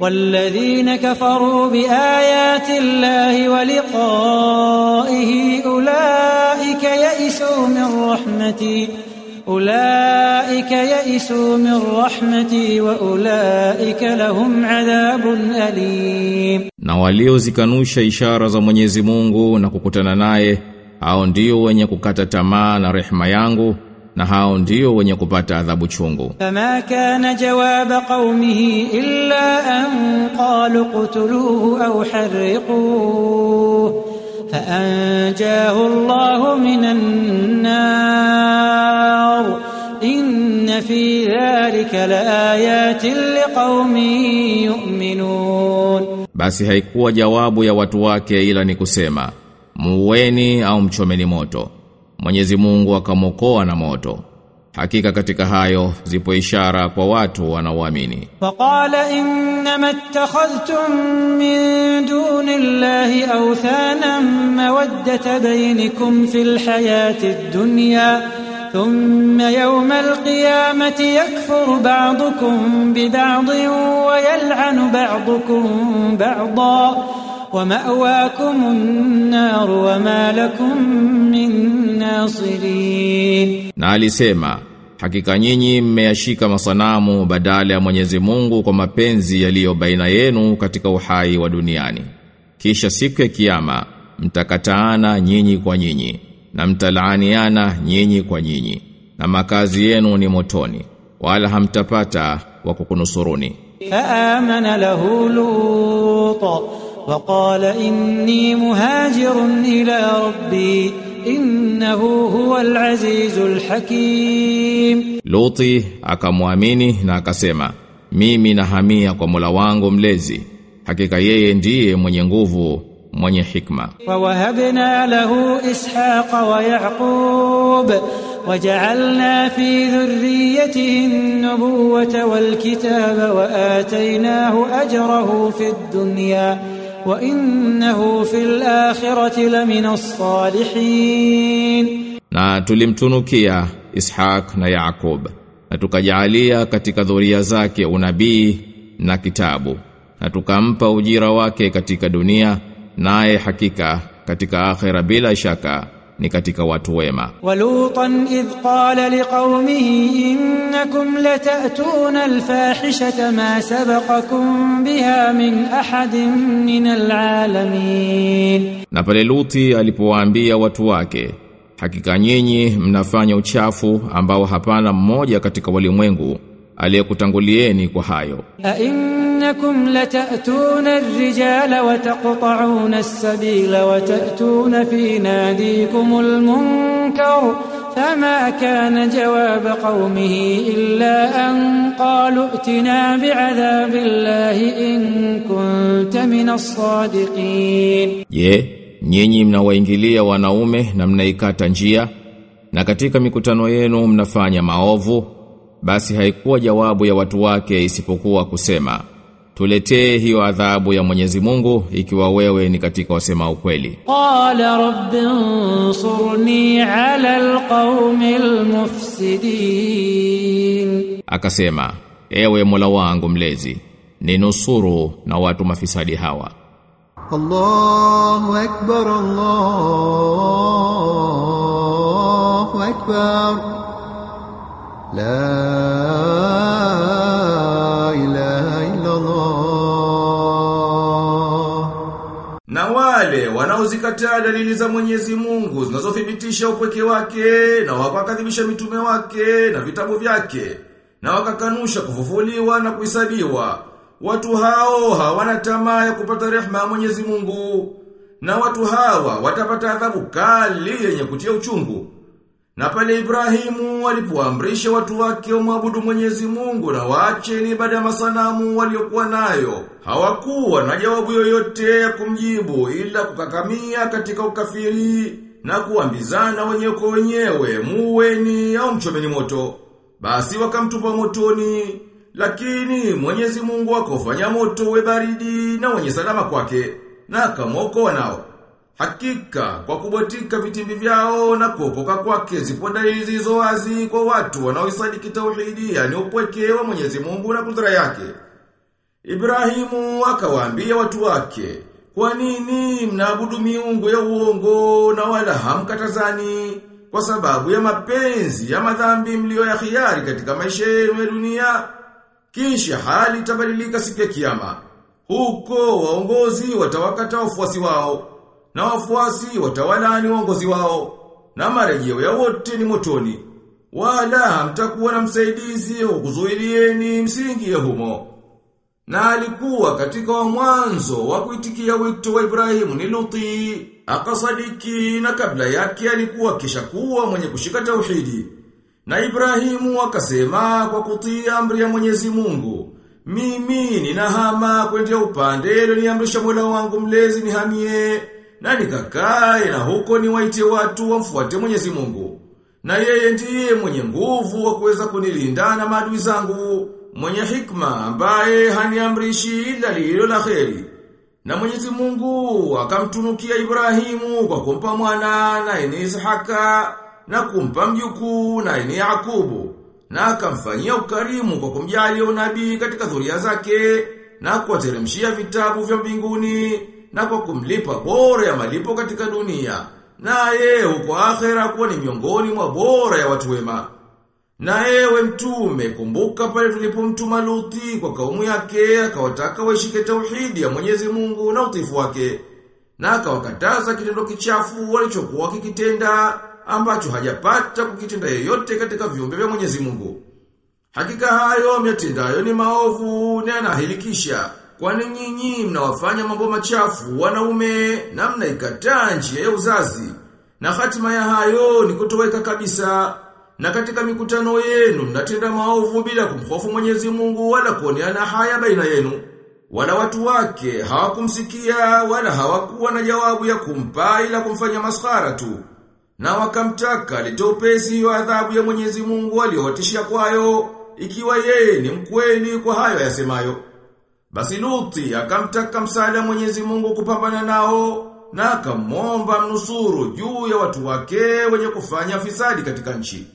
والذين كفروا بآيات الله ولقائه أولئك يئسوا من رحمتي أولئك يئسوا من رحمتي وأولئك لهم عذاب أليم Na waliozikanusha ishara za Mwenyezi Mungu na kukutana naye hao ndio wenye kukata tamaa na rehema yangu na hao ndio wenye kupata adhabu chungu. Fama kana jawab qaumihi illa an qalu qtuluhu au harriquhu fa anjahu Allah minan nar. Inna fi dhalika laayatin liqaumin yu'minun, basi haikuwa jawabu ya watu wake ila ni kusema muweni au mchomeni moto. Mwenyezi Mungu akamwokoa na moto hakika katika hayo zipo ishara kwa watu wanaoamini فقال إنما اتخذتم من دون الله أوثانا مودة بينكم في الحياة الدنيا ثم يوم القيامة يكفر بعضكم ببعض ويلعن بعضكم بعضا ومأواكم النار وما لكم من ناصرين na alisema hakika nyinyi mmeyashika masanamu badala ya Mwenyezi Mungu kwa mapenzi yaliyo baina yenu katika uhai wa duniani kisha siku ya kiyama mtakataana nyinyi kwa nyinyi na mtalaaniana nyinyi kwa nyinyi na makazi yenu ni motoni wala hamtapata wa kukunusuruni فآمن له لوط وقال إني مهاجر إلى ربي إنه هو العزيز الحكيم Luti akamwamini na akasema mimi nahamia kwa Mola wangu mlezi hakika yeye ndiye mwenye nguvu mwenye hikma ووهبنا له إسحاق ويعقوب وجعلنا في ذريته النبوة والكتاب وآتيناه أجره في الدنيا وإنه في الآخرة لمن الصالحين na tulimtunukia Ishaq na Yaakub na tukajalia katika dhuria zake unabii na kitabu na tukampa ujira wake katika dunia naye hakika katika akhera bila shaka ni katika watu wema. Walutan idh qala liqaumihi innakum latatuna alfahishata ma sabaqakum biha min ahadin min alalamin, na pale Luti alipowaambia watu wake, hakika nyinyi mnafanya uchafu ambao hapana mmoja katika walimwengu aliyekutangulieni kwa hayo. A أئنكم لتأتون الرجال وتقطعون السبيل وتأتون في ناديكم المنكر فما كان جواب قومه إلا أن قالوا ائتنا بعذاب الله إن كنت من الصادقين Je, nyinyi mnawaingilia wanaume na mnaikata njia na katika mikutano yenu mnafanya maovu basi haikuwa jawabu ya watu wake isipokuwa kusema tuletee hiyo adhabu ya Mwenyezi Mungu ikiwa wewe ni katika wasema ukweli. Qala rabbi ansurni ala alqaumil mufsidin, akasema ewe Mola wangu mlezi, ninusuru na watu mafisadi hawa. Allahu akbar, Allahu akbar, la wanaozikataa dalili za Mwenyezi Mungu zinazothibitisha upweke wake na wakakadhibisha mitume wake na vitabu vyake na wakakanusha kufufuliwa na kuhesabiwa watu hao hawana tamaa ya kupata rehema ya Mwenyezi Mungu na watu hawa watapata adhabu kali yenye kutia uchungu na pale Ibrahimu alipoamrisha watu wake wamwabudu Mwenyezi Mungu na waache ibada ya masanamu waliokuwa nayo, hawakuwa na jawabu yoyote ya kumjibu ila kukakamia katika ukafiri na kuambizana wenyewe kwa wenyewe, muweni au mchomeni moto. Basi wakamtupa motoni, lakini Mwenyezi Mungu akofanya moto we baridi na wenye salama kwake, na akamwokoa nao. Hakika kwa kubotika vitimbi vyao na kuopoka kwake zipo dalili zilizo wazi kwa watu wanaoisadiki tauhidi yani upweke wa Mwenyezi Mungu na kudra yake. Ibrahimu akawaambia watu wake, kwa nini mnaabudu miungu ya uongo na wala hamkatazani kwa sababu ya mapenzi ya madhambi mlio ya khiari katika maisha yenu ya dunia? Kisha hali itabadilika siku ya kiyama. Huko waongozi watawakata wafuasi wao na wafuasi watawala ni uongozi wao na marejeo ya wote ni motoni. Wala hamtakuwa na msaidizi ukuzuilieni kuzuilieni msingi ya humo. Na alikuwa katika wa mwanzo wa kuitikia wito wa Ibrahimu ni Luti, akasadiki na kabla yake alikuwa kisha kuwa mwenye kushika tauhidi. Na Ibrahimu akasema kwa kutii amri ya Mwenyezi Mungu, mimi ninahama kwenda upande ile niamrisha Mola wangu mlezi nihamie na nikakae na huko niwaite watu wamfuate Mwenyezi Mungu. Na yeye ndiye mwenye nguvu wa kuweza kunilinda na maadui zangu, mwenye hikma ambaye haniamrishi ila lilo la kheri. Na Mwenyezi Mungu akamtunukia Ibrahimu kwa kumpa mwana na ini Ishaka na kumpa mjuku na ini Yakubu na akamfanyia ukarimu kwa kumjalia unabii katika dhuria zake na kuwateremshia vitabu vya mbinguni na kwa kumlipa bora ya malipo katika dunia naye huko akhera kuwa ni miongoni mwa bora ya watu wema. Na ewe mtume kumbuka pale tulipomtuma Luti kwa kaumu yake akawataka waishike tauhidi ya Mwenyezi Mungu na utifu wake. Na akawakataza kitendo kichafu walichokuwa kikitenda ambacho hajapata kukitenda yeyote katika viumbe vya Mwenyezi Mungu. Hakika hayo myatendayo ni maovu na yanahilikisha. Kwani nyinyi mnawafanya mambo machafu wanaume na mnaikataa njia ya uzazi. Na hatima ya hayo ni kutoweka kabisa. Na katika mikutano yenu mnatenda maovu bila kumhofu Mwenyezi Mungu wala kuoneana haya baina yenu. Wala watu wake hawakumsikia wala hawakuwa na jawabu ya kumpa ila kumfanya maskhara tu. Na wakamtaka litopesi wa adhabu ya Mwenyezi Mungu aliyowatishia kwayo ikiwa yeye ni mkweli kwa hayo yasemayo. Basi Luti akamtaka msaada Mwenyezi Mungu kupambana nao na akamwomba mnusuru juu ya watu wake wenye kufanya fisadi katika nchi.